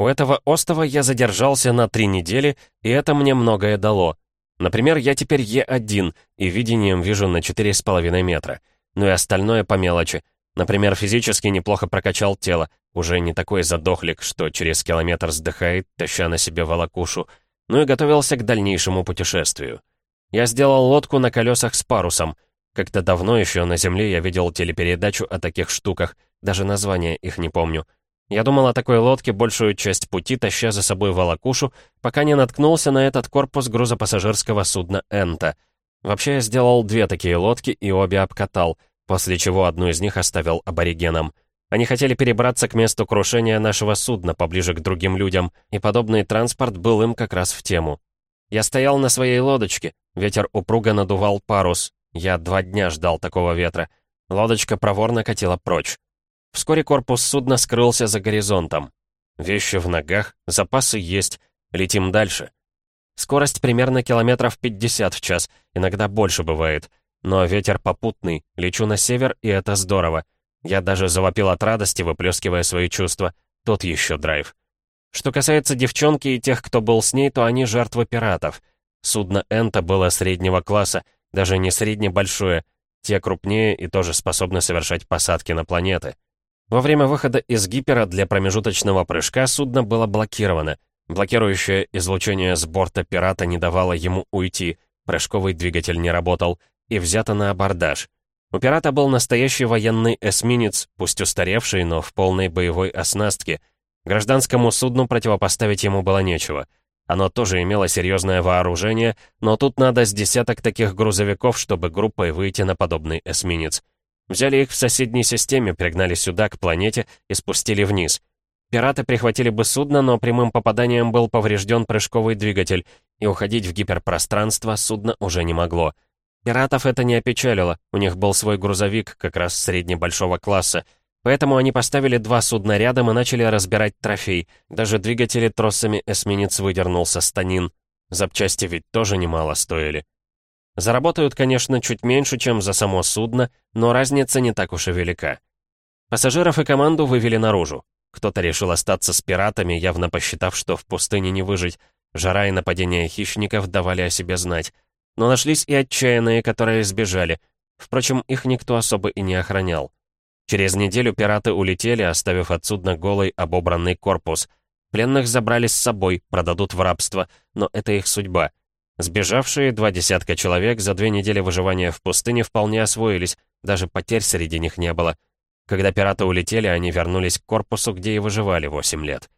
У этого острова я задержался на три недели, и это мне многое дало. Например, я теперь Е1, и видением вижу на 4,5 метра. Ну и остальное по мелочи. Например, физически неплохо прокачал тело, уже не такой задохлик, что через километр вздыхает, таща на себе волокушу, ну и готовился к дальнейшему путешествию. Я сделал лодку на колесах с парусом. Как-то давно еще на Земле я видел телепередачу о таких штуках, даже названия их не помню — я думал о такой лодке большую часть пути, таща за собой волокушу, пока не наткнулся на этот корпус грузопассажирского судна «Энта». Вообще, я сделал две такие лодки и обе обкатал, после чего одну из них оставил аборигенам. Они хотели перебраться к месту крушения нашего судна, поближе к другим людям, и подобный транспорт был им как раз в тему. Я стоял на своей лодочке, ветер упруго надувал парус. Я два дня ждал такого ветра. Лодочка проворно катила прочь. Вскоре корпус судна скрылся за горизонтом. Вещи в ногах, запасы есть. Летим дальше. Скорость примерно километров 50 в час, иногда больше бывает. Но ветер попутный, лечу на север, и это здорово. Я даже завопил от радости, выплескивая свои чувства. Тот еще драйв. Что касается девчонки и тех, кто был с ней, то они жертвы пиратов. Судно Энта было среднего класса, даже не средне-большое. Те крупнее и тоже способны совершать посадки на планеты. Во время выхода из гипера для промежуточного прыжка судно было блокировано. Блокирующее излучение с борта пирата не давало ему уйти, прыжковый двигатель не работал, и взято на абордаж. У пирата был настоящий военный эсминец, пусть устаревший, но в полной боевой оснастке. Гражданскому судну противопоставить ему было нечего. Оно тоже имело серьезное вооружение, но тут надо с десяток таких грузовиков, чтобы группой выйти на подобный эсминец. Взяли их в соседней системе, пригнали сюда, к планете, и спустили вниз. Пираты прихватили бы судно, но прямым попаданием был поврежден прыжковый двигатель, и уходить в гиперпространство судно уже не могло. Пиратов это не опечалило, у них был свой грузовик, как раз среднебольшого класса, поэтому они поставили два судна рядом и начали разбирать трофей. Даже двигатели тросами эсминец выдернул со станин. Запчасти ведь тоже немало стоили. Заработают, конечно, чуть меньше, чем за само судно, но разница не так уж и велика. Пассажиров и команду вывели наружу. Кто-то решил остаться с пиратами, явно посчитав, что в пустыне не выжить. Жара и нападения хищников давали о себе знать. Но нашлись и отчаянные, которые сбежали. Впрочем, их никто особо и не охранял. Через неделю пираты улетели, оставив от судна голый обобранный корпус. Пленных забрали с собой, продадут в рабство, но это их судьба. Сбежавшие два десятка человек за две недели выживания в пустыне вполне освоились, даже потерь среди них не было. Когда пираты улетели, они вернулись к корпусу, где и выживали восемь лет.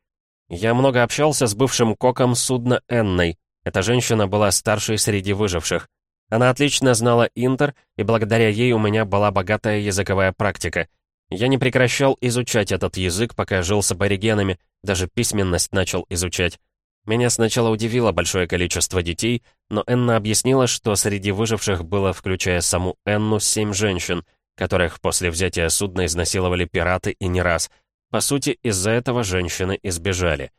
Я много общался с бывшим коком судна Энной. Эта женщина была старшей среди выживших. Она отлично знала Интер, и благодаря ей у меня была богатая языковая практика. Я не прекращал изучать этот язык, пока жил с аборигенами, даже письменность начал изучать. Меня сначала удивило большое количество детей, но Энна объяснила, что среди выживших было, включая саму Энну, семь женщин, которых после взятия судна изнасиловали пираты и не раз. По сути, из-за этого женщины избежали.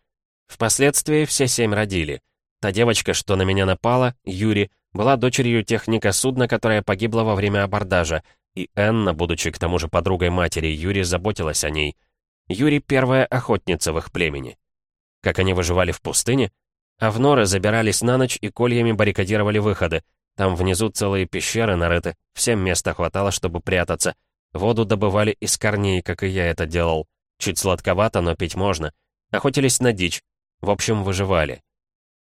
Впоследствии все семь родили. Та девочка, что на меня напала, Юри, была дочерью техника судна, которая погибла во время абордажа, и Энна, будучи к тому же подругой матери Юри, заботилась о ней. Юри — первая охотница в их племени. Как они выживали в пустыне? А в норы забирались на ночь и кольями баррикадировали выходы. Там внизу целые пещеры нарыты, всем места хватало, чтобы прятаться. Воду добывали из корней, как и я это делал. Чуть сладковато, но пить можно. Охотились на дичь. В общем, выживали.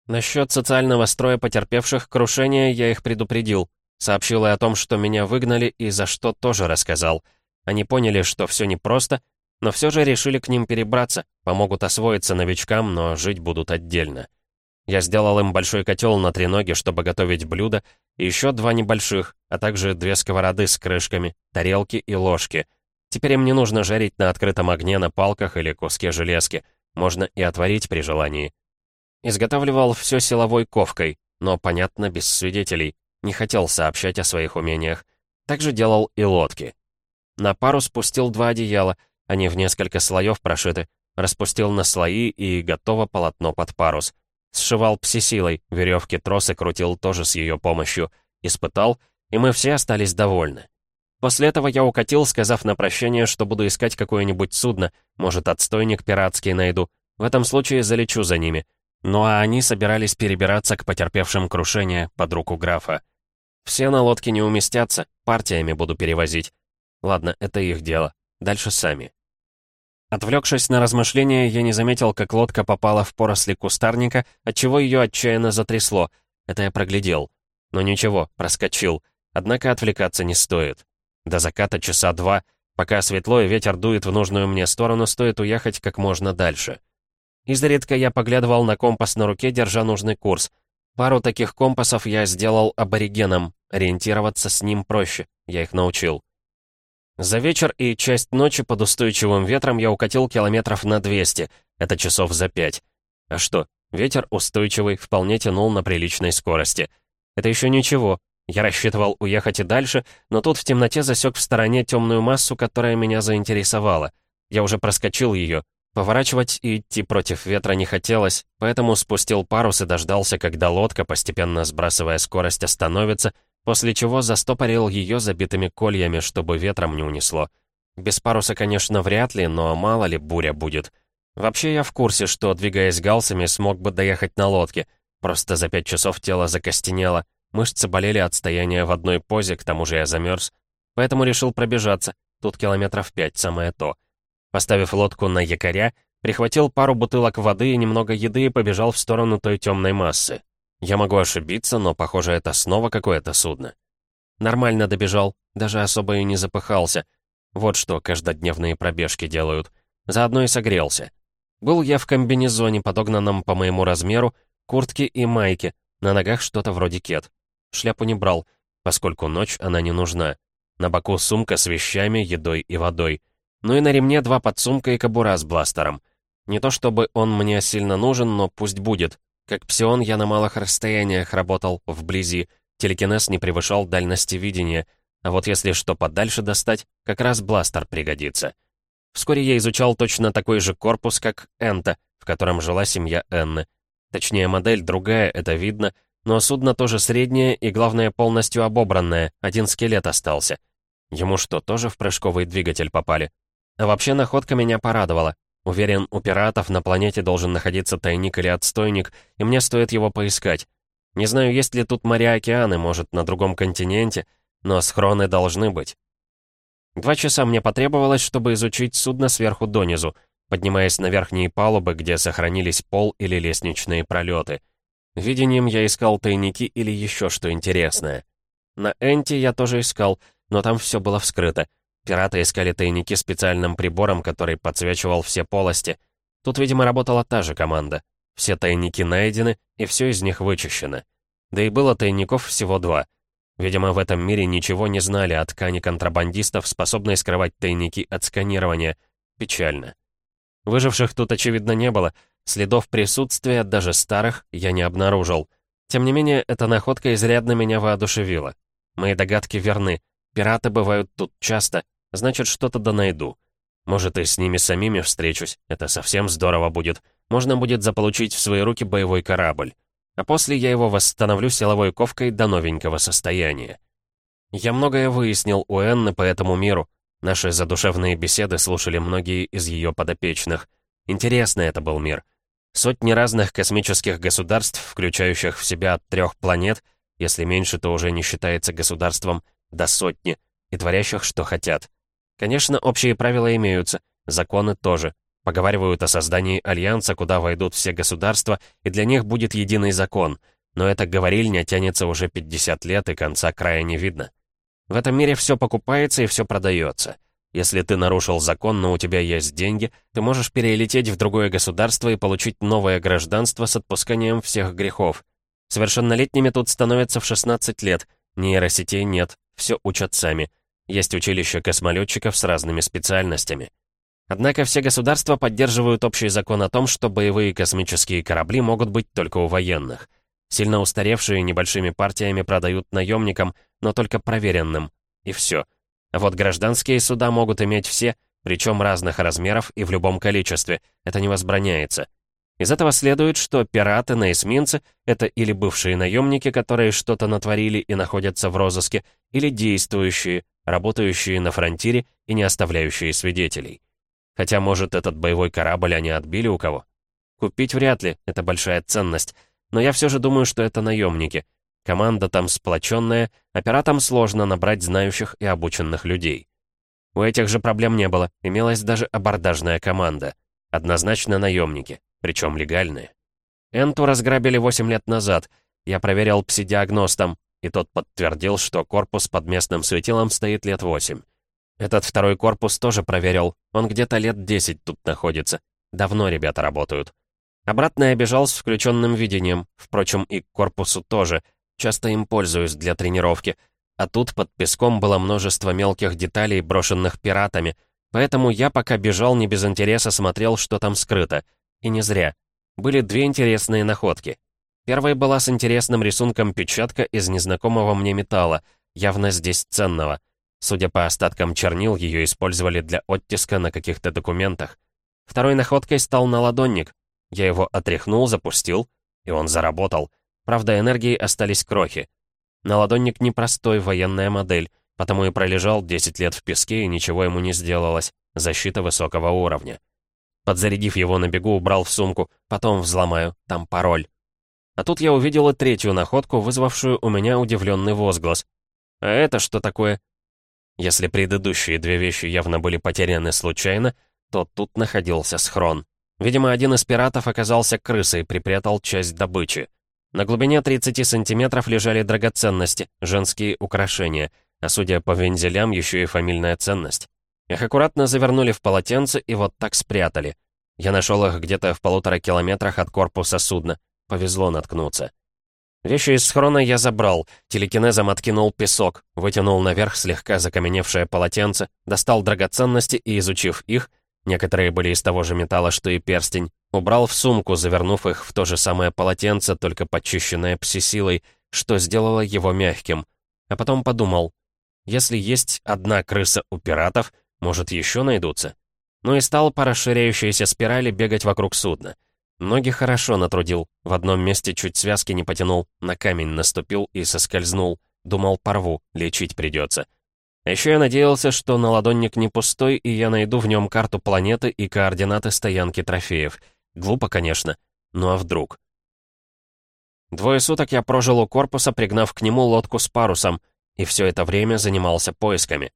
Насчет социального строя потерпевших крушения я их предупредил. Сообщил и о том, что меня выгнали, и за что тоже рассказал. Они поняли, что все непросто, но все же решили к ним перебраться, помогут освоиться новичкам, но жить будут отдельно. Я сделал им большой котел на три ноги, чтобы готовить блюда, и еще два небольших, а также две сковороды с крышками, тарелки и ложки. Теперь им не нужно жарить на открытом огне на палках или куске железки. Можно и отварить при желании. Изготавливал все силовой ковкой, но, понятно, без свидетелей. Не хотел сообщать о своих умениях. Также делал и лодки. На пару спустил два одеяла — они в несколько слоев прошиты. Распустил на слои и готово полотно под парус. Сшивал псисилой, веревки тросы крутил тоже с ее помощью. Испытал, и мы все остались довольны. После этого я укатил, сказав на прощание, что буду искать какое-нибудь судно, может, отстойник пиратский найду. В этом случае залечу за ними. Ну а они собирались перебираться к потерпевшим крушение под руку графа. Все на лодке не уместятся, партиями буду перевозить. Ладно, это их дело. Дальше сами. Отвлекшись на размышления, я не заметил, как лодка попала в поросли кустарника, отчего ее отчаянно затрясло. Это я проглядел. Но ничего, проскочил. Однако отвлекаться не стоит. До заката часа два. Пока светло и ветер дует в нужную мне сторону, стоит уехать как можно дальше. Изредка я поглядывал на компас на руке, держа нужный курс. Пару таких компасов я сделал аборигеном. Ориентироваться с ним проще. Я их научил. За вечер и часть ночи под устойчивым ветром я укатил километров на 200. Это часов за пять. А что, ветер устойчивый, вполне тянул на приличной скорости. Это еще ничего. Я рассчитывал уехать и дальше, но тут в темноте засек в стороне темную массу, которая меня заинтересовала. Я уже проскочил ее, Поворачивать и идти против ветра не хотелось, поэтому спустил парус и дождался, когда лодка, постепенно сбрасывая скорость, остановится, после чего застопорил ее забитыми кольями, чтобы ветром не унесло. Без паруса, конечно, вряд ли, но мало ли буря будет. Вообще я в курсе, что, двигаясь галсами, смог бы доехать на лодке. Просто за пять часов тело закостенело, мышцы болели от стояния в одной позе, к тому же я замерз. Поэтому решил пробежаться, тут километров пять, самое то. Поставив лодку на якоря, прихватил пару бутылок воды и немного еды и побежал в сторону той темной массы. Я могу ошибиться, но, похоже, это снова какое-то судно. Нормально добежал, даже особо и не запыхался. Вот что каждодневные пробежки делают. Заодно и согрелся. Был я в комбинезоне, подогнанном по моему размеру, куртке и майке, на ногах что-то вроде кет. Шляпу не брал, поскольку ночь она не нужна. На боку сумка с вещами, едой и водой — ну и на ремне два подсумка и кобура с бластером. Не то чтобы он мне сильно нужен, но пусть будет. Как псион я на малых расстояниях работал, вблизи. Телекинез не превышал дальности видения. А вот если что подальше достать, как раз бластер пригодится. Вскоре я изучал точно такой же корпус, как Энта, в котором жила семья Энны. Точнее, модель другая, это видно, но судно тоже среднее и, главное, полностью обобранное, один скелет остался. Ему что, тоже в прыжковый двигатель попали? А вообще находка меня порадовала. Уверен, у пиратов на планете должен находиться тайник или отстойник, и мне стоит его поискать. Не знаю, есть ли тут моря-океаны, может, на другом континенте, но схроны должны быть. Два часа мне потребовалось, чтобы изучить судно сверху донизу, поднимаясь на верхние палубы, где сохранились пол или лестничные пролеты. Видением я искал тайники или еще что интересное. На Энте я тоже искал, но там все было вскрыто. Пираты искали тайники специальным прибором, который подсвечивал все полости. Тут, видимо, работала та же команда. Все тайники найдены, и все из них вычищено. Да и было тайников всего два. Видимо, в этом мире ничего не знали о ткани контрабандистов, способной скрывать тайники от сканирования. Печально. Выживших тут, очевидно, не было. Следов присутствия, даже старых, я не обнаружил. Тем не менее, эта находка изрядно меня воодушевила. Мои догадки верны. Пираты бывают тут часто, Значит, что-то да найду. Может, и с ними самими встречусь. Это совсем здорово будет. Можно будет заполучить в свои руки боевой корабль. А после я его восстановлю силовой ковкой до новенького состояния. Я многое выяснил у Энны по этому миру. Наши задушевные беседы слушали многие из ее подопечных. Интересный это был мир. Сотни разных космических государств, включающих в себя трех планет, если меньше, то уже не считается государством, до сотни, и творящих, что хотят. Конечно, общие правила имеются, законы тоже. Поговаривают о создании альянса, куда войдут все государства, и для них будет единый закон. Но эта говорильня тянется уже 50 лет, и конца края не видно. В этом мире все покупается и все продается. Если ты нарушил закон, но у тебя есть деньги, ты можешь перелететь в другое государство и получить новое гражданство с отпусканием всех грехов. Совершеннолетними тут становятся в 16 лет. Нейросетей нет, все учат сами. Есть училища космолетчиков с разными специальностями. Однако все государства поддерживают общий закон о том, что боевые космические корабли могут быть только у военных. Сильно устаревшие небольшими партиями продают наемникам, но только проверенным. И все. А вот гражданские суда могут иметь все, причем разных размеров и в любом количестве. Это не возбраняется. Из этого следует, что пираты на эсминце — это или бывшие наемники, которые что-то натворили и находятся в розыске, или действующие, работающие на фронтире и не оставляющие свидетелей. Хотя, может, этот боевой корабль они отбили у кого? Купить вряд ли, это большая ценность. Но я все же думаю, что это наемники. Команда там сплоченная, а пиратам сложно набрать знающих и обученных людей. У этих же проблем не было, имелась даже абордажная команда. Однозначно наемники, причем легальные. Энту разграбили 8 лет назад. Я проверял псидиагностом, и тот подтвердил, что корпус под местным светилом стоит лет 8. Этот второй корпус тоже проверил. Он где-то лет 10 тут находится. Давно ребята работают. Обратно я бежал с включенным видением, впрочем, и к корпусу тоже. Часто им пользуюсь для тренировки. А тут под песком было множество мелких деталей, брошенных пиратами, поэтому я пока бежал не без интереса смотрел, что там скрыто. И не зря. Были две интересные находки. Первая была с интересным рисунком печатка из незнакомого мне металла, явно здесь ценного. Судя по остаткам чернил, ее использовали для оттиска на каких-то документах. Второй находкой стал наладонник. Я его отряхнул, запустил, и он заработал. Правда, энергии остались крохи. Наладонник непростой, военная модель, потому и пролежал 10 лет в песке, и ничего ему не сделалось. Защита высокого уровня. Подзарядив его на бегу, убрал в сумку, потом взломаю, там пароль. А тут я увидел и третью находку, вызвавшую у меня удивленный возглас. «А это что такое?» Если предыдущие две вещи явно были потеряны случайно, то тут находился схрон. Видимо, один из пиратов оказался крысой и припрятал часть добычи. На глубине 30 сантиметров лежали драгоценности, женские украшения, а судя по вензелям, еще и фамильная ценность. Их аккуратно завернули в полотенце и вот так спрятали. Я нашел их где-то в полутора километрах от корпуса судна. Повезло наткнуться. Вещи из схрона я забрал, телекинезом откинул песок, вытянул наверх слегка закаменевшее полотенце, достал драгоценности и, изучив их, некоторые были из того же металла, что и перстень, убрал в сумку, завернув их в то же самое полотенце, только почищенное пси-силой, что сделало его мягким. А потом подумал, если есть одна крыса у пиратов, может, еще найдутся? Ну и стал по расширяющейся спирали бегать вокруг судна. Ноги хорошо натрудил, в одном месте чуть связки не потянул, на камень наступил и соскользнул. Думал, порву, лечить придется. А еще я надеялся, что наладонник не пустой, и я найду в нем карту планеты и координаты стоянки трофеев. Глупо, конечно, ну а вдруг? Двое суток я прожил у корпуса, пригнав к нему лодку с парусом, и все это время занимался поисками.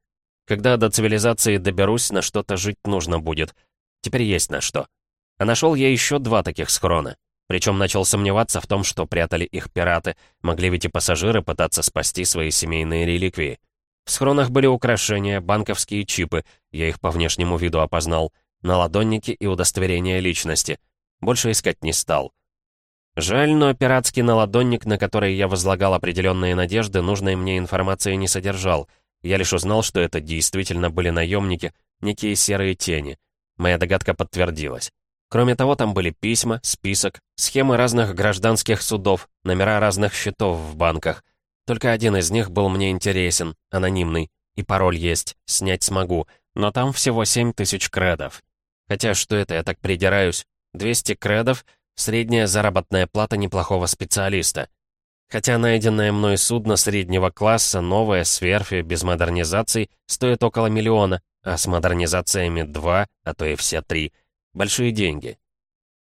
Когда до цивилизации доберусь, на что-то жить нужно будет. Теперь есть на что. А нашел я еще два таких схрона. Причем начал сомневаться в том, что прятали их пираты. Могли ведь и пассажиры пытаться спасти свои семейные реликвии. В схронах были украшения, банковские чипы, я их по внешнему виду опознал, наладонники и удостоверения личности. Больше искать не стал. Жаль, но пиратский наладонник, на который я возлагал определенные надежды, нужной мне информации не содержал. Я лишь узнал, что это действительно были наемники, некие серые тени. Моя догадка подтвердилась. Кроме того, там были письма, список, схемы разных гражданских судов, номера разных счетов в банках. Только один из них был мне интересен, анонимный. И пароль есть, снять смогу, но там всего 7 тысяч кредов. Хотя что это, я так придираюсь? 200 кредов — средняя заработная плата неплохого специалиста. Хотя найденное мной судно среднего класса, новое, с верфи, без модернизаций, стоит около миллиона, а с модернизациями два, а то и все три — Большие деньги.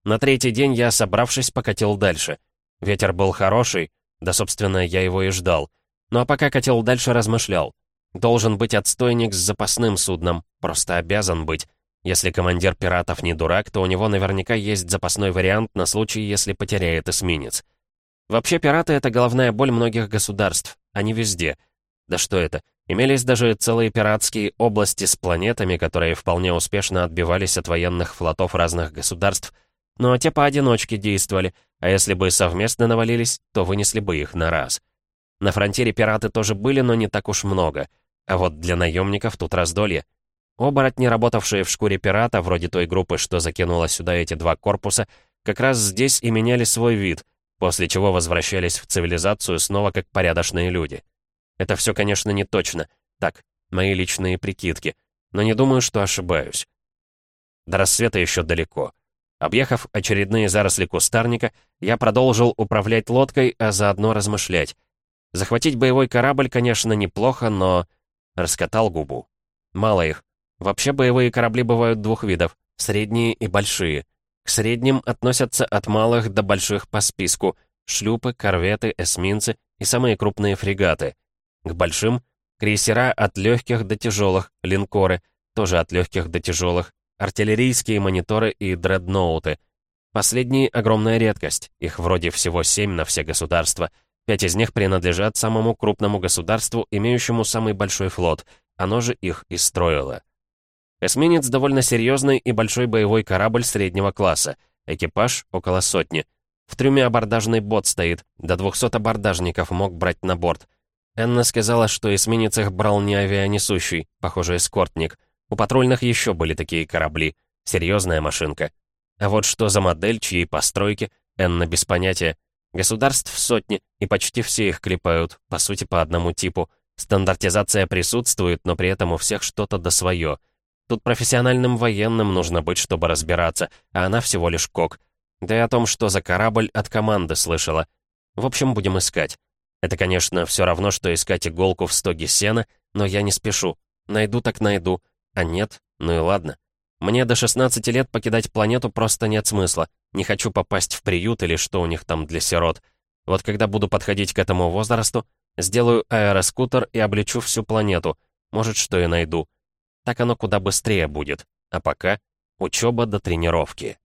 На третий день я, собравшись, покатил дальше. Ветер был хороший, да, собственно, я его и ждал. Ну а пока катил дальше, размышлял. Должен быть отстойник с запасным судном, просто обязан быть. Если командир пиратов не дурак, то у него наверняка есть запасной вариант на случай, если потеряет эсминец. Вообще, пираты — это головная боль многих государств. Они везде. Да что это? Имелись даже целые пиратские области с планетами, которые вполне успешно отбивались от военных флотов разных государств, но те поодиночке действовали, а если бы совместно навалились, то вынесли бы их на раз. На фронтире пираты тоже были, но не так уж много. А вот для наемников тут раздолье. Оборотни, работавшие в шкуре пирата, вроде той группы, что закинула сюда эти два корпуса, как раз здесь и меняли свой вид, после чего возвращались в цивилизацию снова как порядочные люди. Это все, конечно, не точно. Так, мои личные прикидки. Но не думаю, что ошибаюсь. До рассвета еще далеко. Объехав очередные заросли кустарника, я продолжил управлять лодкой, а заодно размышлять. Захватить боевой корабль, конечно, неплохо, но... Раскатал губу. Мало их. Вообще боевые корабли бывают двух видов — средние и большие. К средним относятся от малых до больших по списку шлюпы, корветы, эсминцы и самые крупные фрегаты. К большим — крейсера от легких до тяжелых, линкоры, тоже от легких до тяжелых, артиллерийские мониторы и дредноуты. Последние — огромная редкость, их вроде всего семь на все государства. Пять из них принадлежат самому крупному государству, имеющему самый большой флот, оно же их и строило. Эсминец довольно серьезный и большой боевой корабль среднего класса, экипаж — около сотни. В трюме абордажный бот стоит, до 200 абордажников мог брать на борт. Энна сказала, что эсминец их брал не авианесущий, похоже, эскортник. У патрульных еще были такие корабли. Серьезная машинка. А вот что за модель, чьей постройки, Энна без понятия. Государств сотни, и почти все их клепают, по сути, по одному типу. Стандартизация присутствует, но при этом у всех что-то до свое. Тут профессиональным военным нужно быть, чтобы разбираться, а она всего лишь кок. Да и о том, что за корабль, от команды слышала. В общем, будем искать. Это, конечно, все равно, что искать иголку в стоге сена, но я не спешу. Найду так найду. А нет, ну и ладно. Мне до 16 лет покидать планету просто нет смысла. Не хочу попасть в приют или что у них там для сирот. Вот когда буду подходить к этому возрасту, сделаю аэроскутер и облечу всю планету. Может, что и найду. Так оно куда быстрее будет. А пока учеба до тренировки.